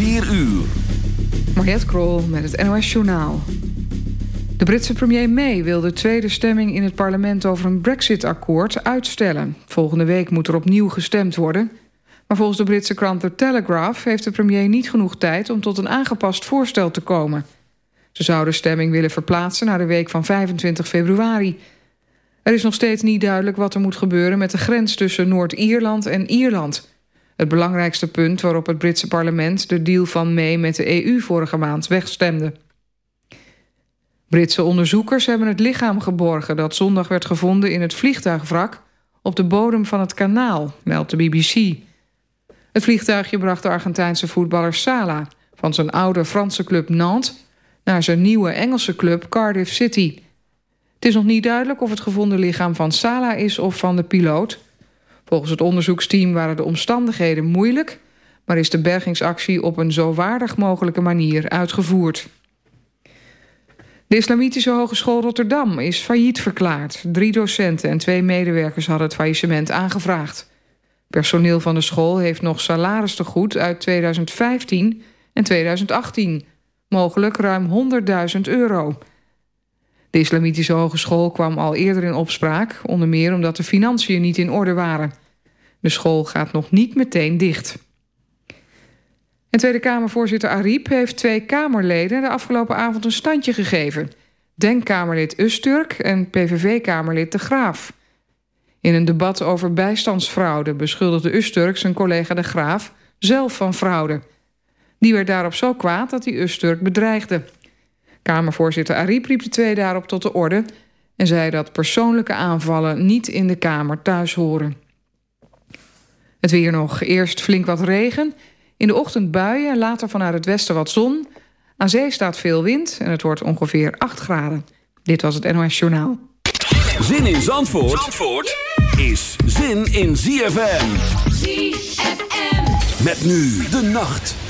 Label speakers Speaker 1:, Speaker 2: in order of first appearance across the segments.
Speaker 1: 4 uur.
Speaker 2: Mariette Krol met het NOS Journaal. De Britse premier May wil de tweede stemming in het parlement over een Brexit-akkoord uitstellen. Volgende week moet er opnieuw gestemd worden. Maar volgens de Britse krant The Telegraph heeft de premier niet genoeg tijd om tot een aangepast voorstel te komen. Ze zou de stemming willen verplaatsen naar de week van 25 februari. Er is nog steeds niet duidelijk wat er moet gebeuren met de grens tussen Noord-Ierland en Ierland. Het belangrijkste punt waarop het Britse parlement de deal van May met de EU vorige maand wegstemde. Britse onderzoekers hebben het lichaam geborgen dat zondag werd gevonden in het vliegtuigwrak op de bodem van het kanaal, meldt de BBC. Het vliegtuigje bracht de Argentijnse voetballer Sala van zijn oude Franse club Nantes naar zijn nieuwe Engelse club Cardiff City. Het is nog niet duidelijk of het gevonden lichaam van Sala is of van de piloot. Volgens het onderzoeksteam waren de omstandigheden moeilijk, maar is de bergingsactie op een zo waardig mogelijke manier uitgevoerd. De Islamitische Hogeschool Rotterdam is failliet verklaard. Drie docenten en twee medewerkers hadden het faillissement aangevraagd. Personeel van de school heeft nog salaris te goed uit 2015 en 2018. Mogelijk ruim 100.000 euro. De Islamitische Hogeschool kwam al eerder in opspraak... onder meer omdat de financiën niet in orde waren. De school gaat nog niet meteen dicht. En Tweede Kamervoorzitter Ariep heeft twee Kamerleden... de afgelopen avond een standje gegeven. Denkkamerlid Usturk en PVV-Kamerlid De Graaf. In een debat over bijstandsfraude beschuldigde Usturk zijn collega De Graaf... zelf van fraude. Die werd daarop zo kwaad dat hij Usturk bedreigde... Kamervoorzitter Ariep riep de twee daarop tot de orde... en zei dat persoonlijke aanvallen niet in de Kamer thuis horen. Het weer nog. Eerst flink wat regen. In de ochtend buien, later vanuit het westen wat zon. Aan zee staat veel wind en het wordt ongeveer 8 graden. Dit was het NOS Journaal.
Speaker 1: Zin in Zandvoort, Zandvoort is zin in ZFM.
Speaker 3: ZFM.
Speaker 1: Met nu de nacht.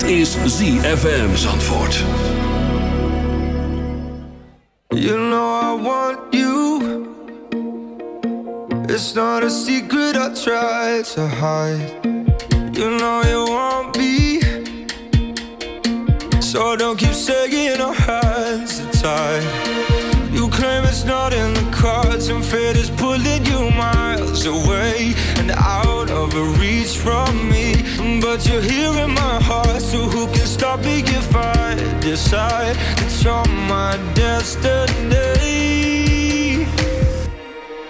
Speaker 3: Dit is ZFM Zandvoort.
Speaker 4: You know I want you. It's not a secret I try to hide. You know you want me. So don't keep saying our hands tied claim it's not in the cards, and fate is pulling you miles away and out of reach from me. But you're here in my heart, so who can stop me if I decide that's on my destiny?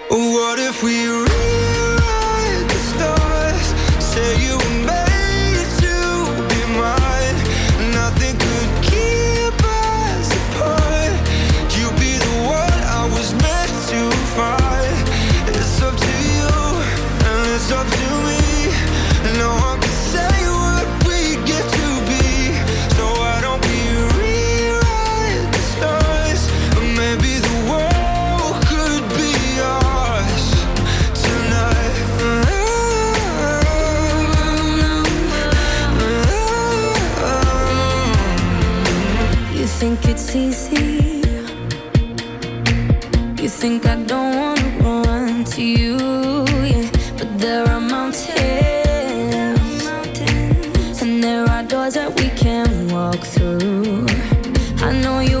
Speaker 4: What if we rewrite the stars? Say you. it's
Speaker 5: easy. You think I don't wanna run to you, yeah. But there are mountains, and there are doors that we
Speaker 6: can walk
Speaker 7: through. I
Speaker 6: know.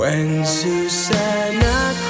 Speaker 7: When Susanna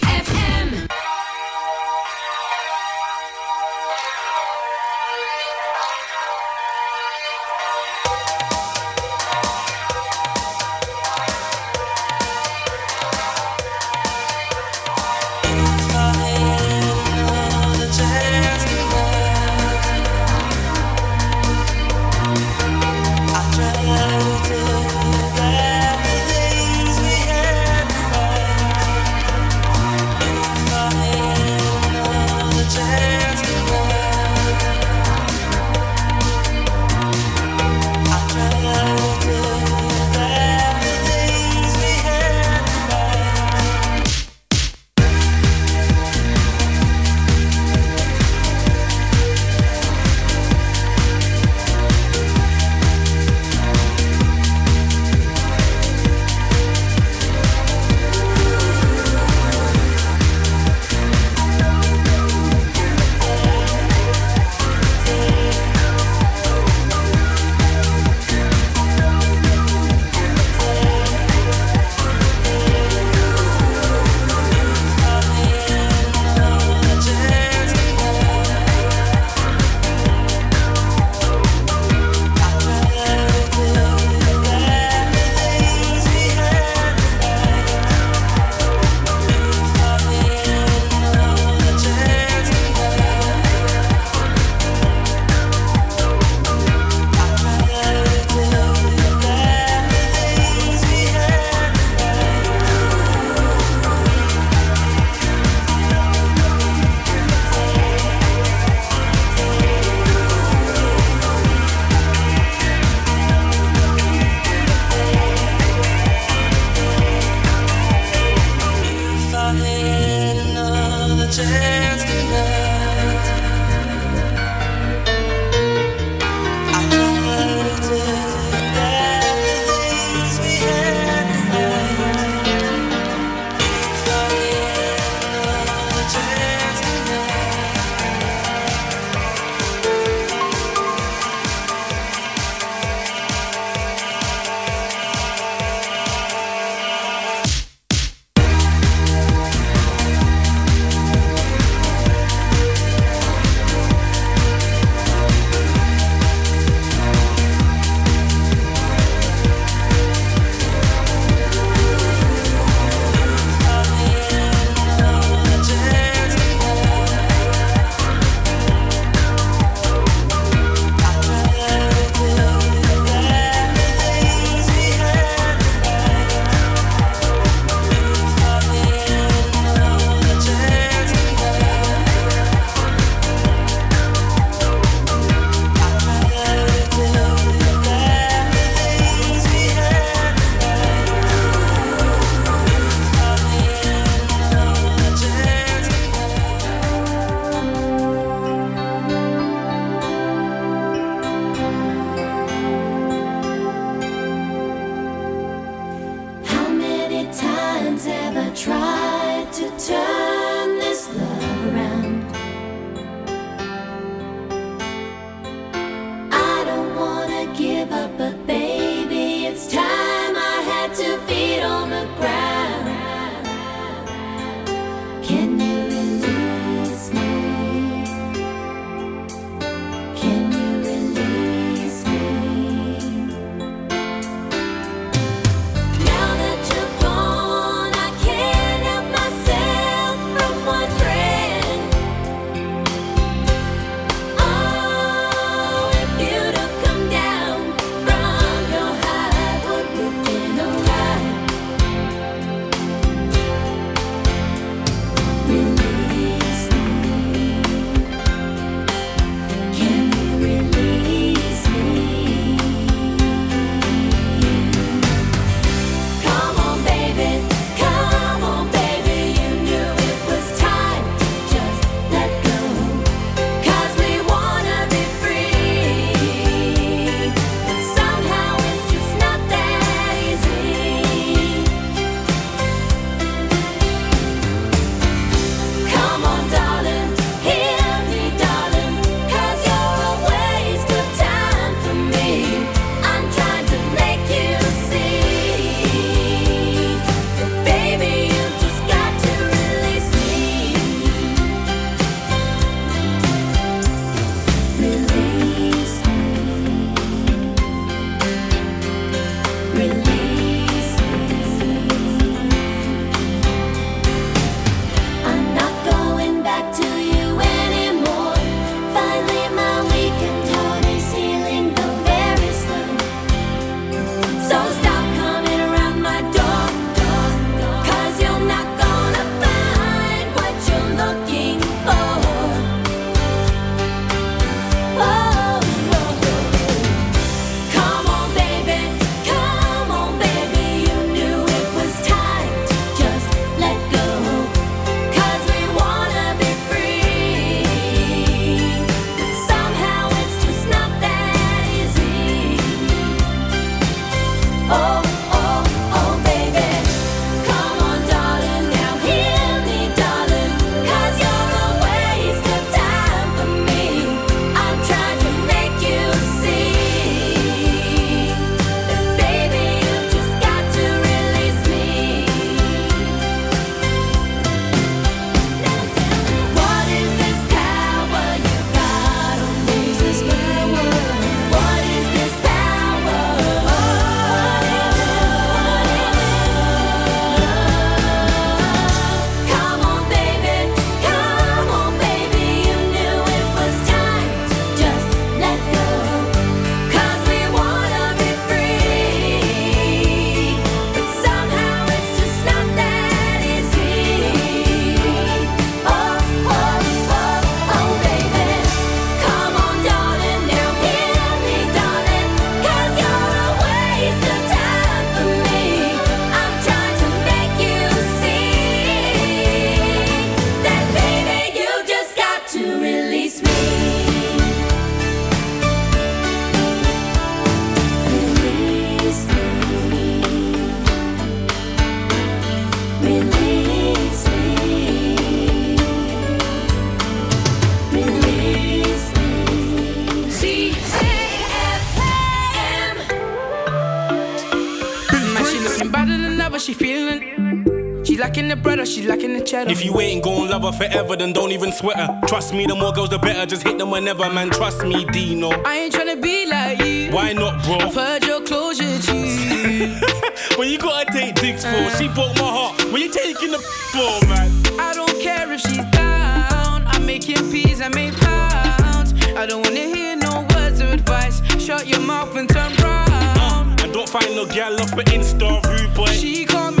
Speaker 8: the bread or she lacking the cheddar.
Speaker 9: If you ain't gon' love her forever, then don't even sweat her. Trust me, the more girls, the better. Just hit them whenever, man. Trust me, Deno.
Speaker 8: I ain't tryna be like you.
Speaker 9: Why not, bro?
Speaker 8: I've heard your closure, G.
Speaker 9: when you gotta take dicks for, she broke my heart. When you taking the for, man?
Speaker 8: I don't care if she's down. I'm making peas, I make pounds. I don't wanna hear no words of advice. Shut your mouth and turn round.
Speaker 9: Uh, and don't find no gal off an Insta rude boy.
Speaker 8: She can't me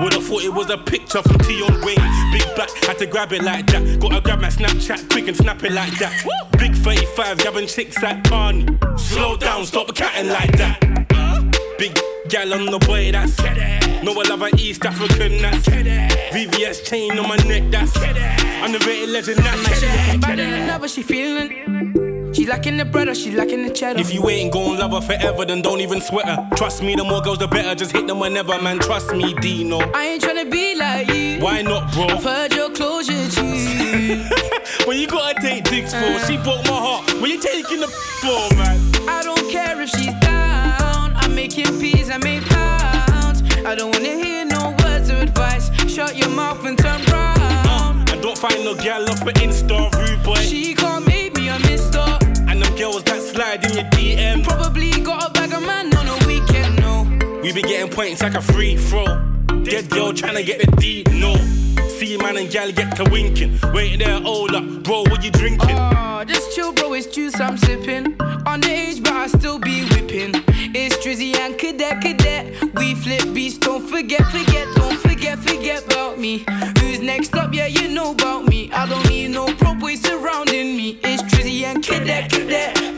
Speaker 9: Would've thought it was a picture from Tion Wayne. Big back, had to grab it like that. Gotta grab my Snapchat quick and snap it like that. Big 35, yabbing chicks at Carney. Slow down, stop catting like that. Big gal on the boy, that's No, I love an East African, that's VVS chain on my neck, that's Underrated legend, that's
Speaker 8: She looking better than ever, she feeling. She lacking the bread or she lacking the cheddar.
Speaker 9: If you ain't gon' love her forever, then don't even sweat her. Trust me, the more girls, the better. Just hit them whenever, man. Trust me, Deno.
Speaker 8: I ain't tryna be like you.
Speaker 9: Why not, bro?
Speaker 8: I've heard your closure, G.
Speaker 9: when you gotta take dicks for, she broke my heart. When you taking the for, man?
Speaker 8: I don't care if she's down. I'm making peas, I make pounds. I don't wanna hear no words of advice. Shut your mouth and turn uh, round.
Speaker 9: And don't find no gal off an Insta rude boy.
Speaker 8: She can't make me a mister.
Speaker 9: Slide in your DM.
Speaker 8: Probably got a bag of man on a weekend, no.
Speaker 9: We be getting points like a free throw. Dead girl trying to get the deep, no. See man and gal get to winking. Wait there, hold up, bro, what you drinking?
Speaker 8: Oh, just chill, bro. It's juice I'm sipping. Underage, but I still be whipping. It's Drizzy and Cadet, Cadet. We flip beats, don't forget, forget, don't forget, forget about me. Who's next up? Yeah, you know about me. I don't need no pro boys surrounding me. It's Drizzy and Cadet, Cadet.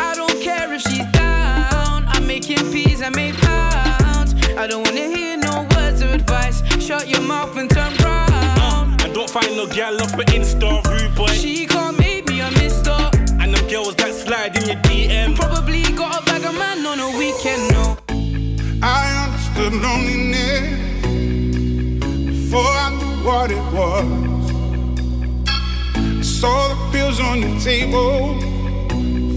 Speaker 8: I don't care if she's down. I'm making peas, I make pounds. I don't wanna hear no words of advice. Shut your mouth and turn round.
Speaker 9: Uh, and don't find no gal off an Insta rude boy.
Speaker 8: She can't make me a mister.
Speaker 9: And them girls that slide in your DM.
Speaker 8: Probably got a bag of man on a weekend, no.
Speaker 10: I understood loneliness before I knew what it was. I saw the pills on the table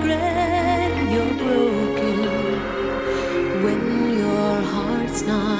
Speaker 1: regret you're broken when your heart's not.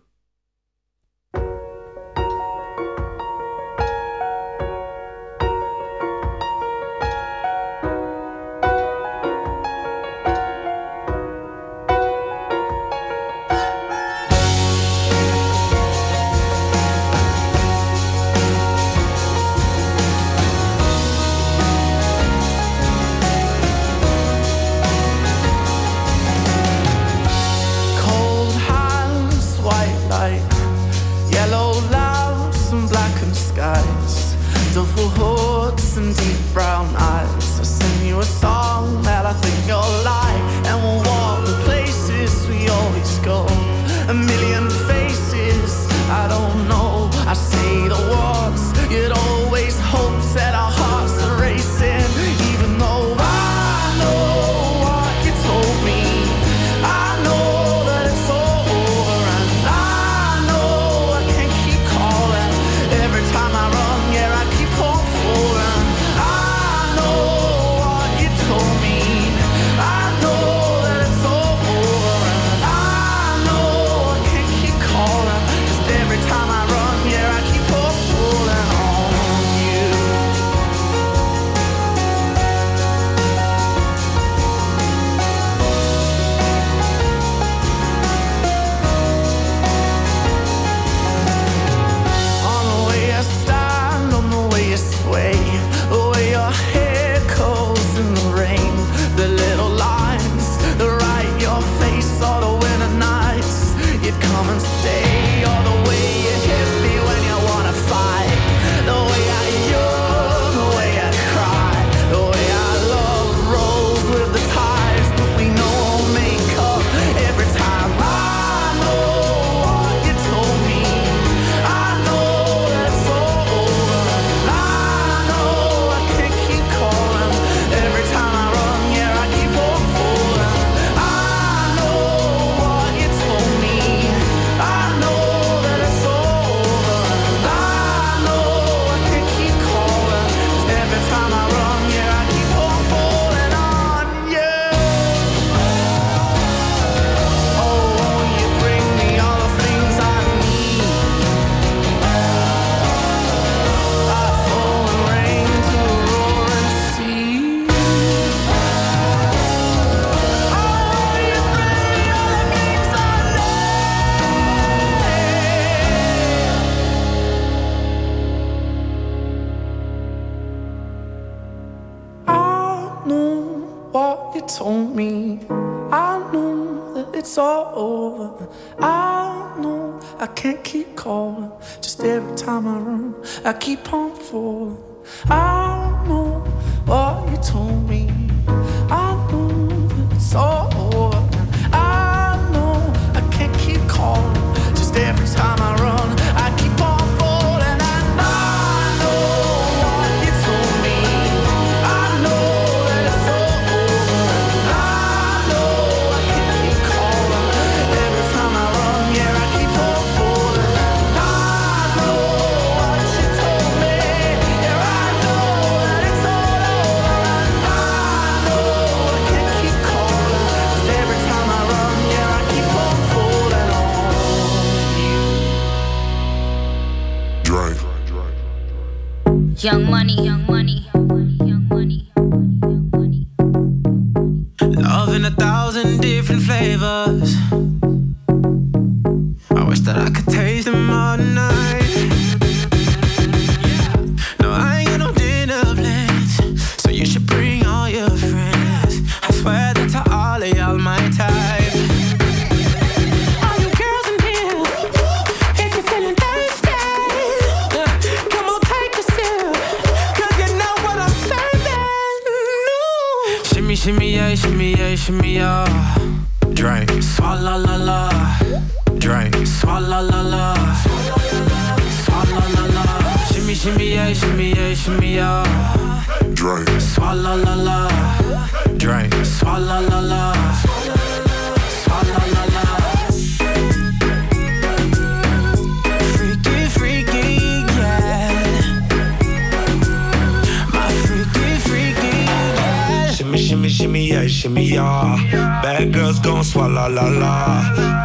Speaker 11: I know what you told me.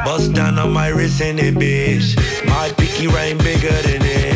Speaker 12: Bust down on my wrist in it, bitch. My pinky ring bigger than it.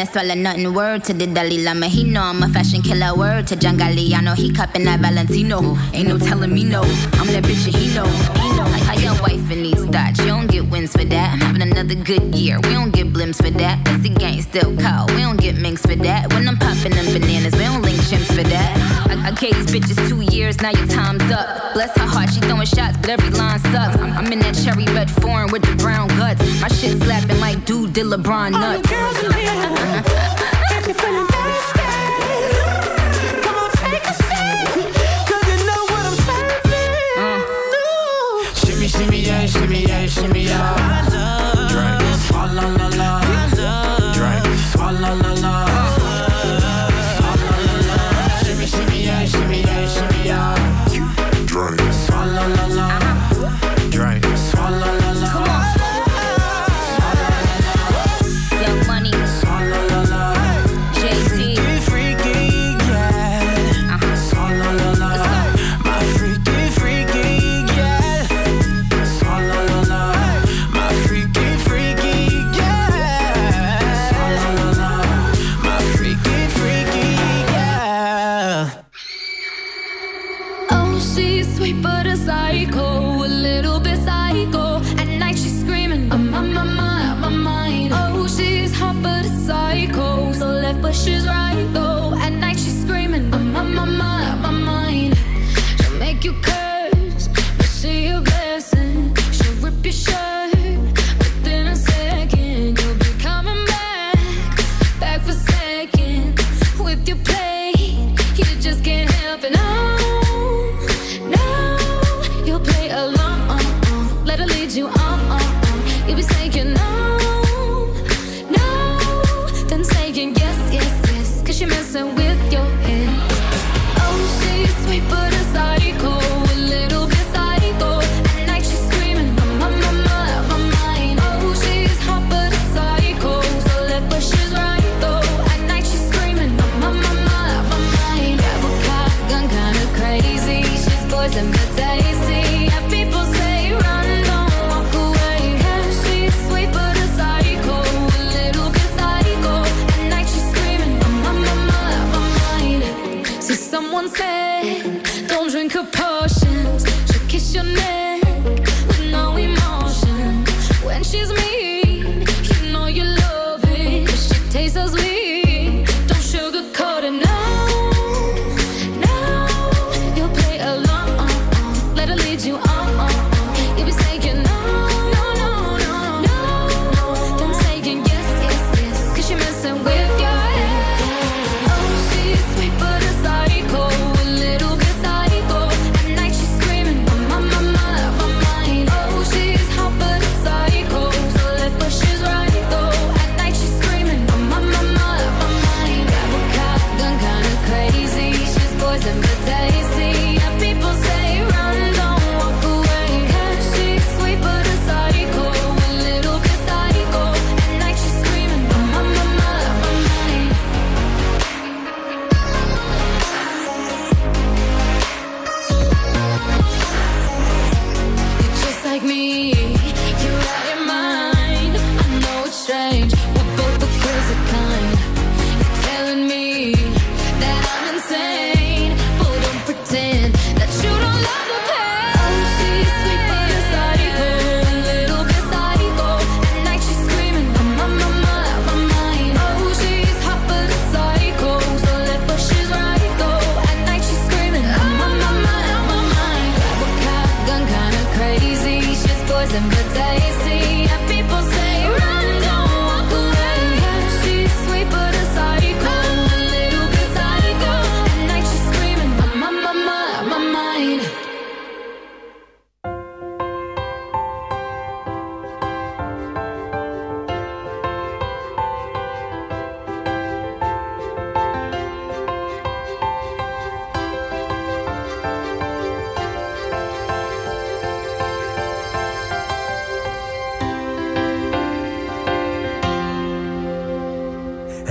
Speaker 13: No swallow nothing. Word to the Dalai Lama, he know I'm a fashion killer. Word to John Galliano, he cupping that Valentino. Ain't no telling me no. I'm that bitch and he know. Like how your wife in these thoughts, you don't get wins for that. Another good year, we don't get blimps for that. That's the gang still cold, we don't get minks for that. When I'm popping them bananas, we don't link chimps for that. I, I gave these bitches two years, now your time's up. Bless her heart, she throwing shots, but every line sucks. I'm, I'm in that cherry red foreign with the brown guts. My shit slapping like dude did LeBron nuts.
Speaker 1: If you're feeling thirsty, come on, take a seat. 'Cause you know what I'm serving.
Speaker 7: Uh. Shimmy, shimmy, yeah, shimmy, yeah, shimmy, yeah.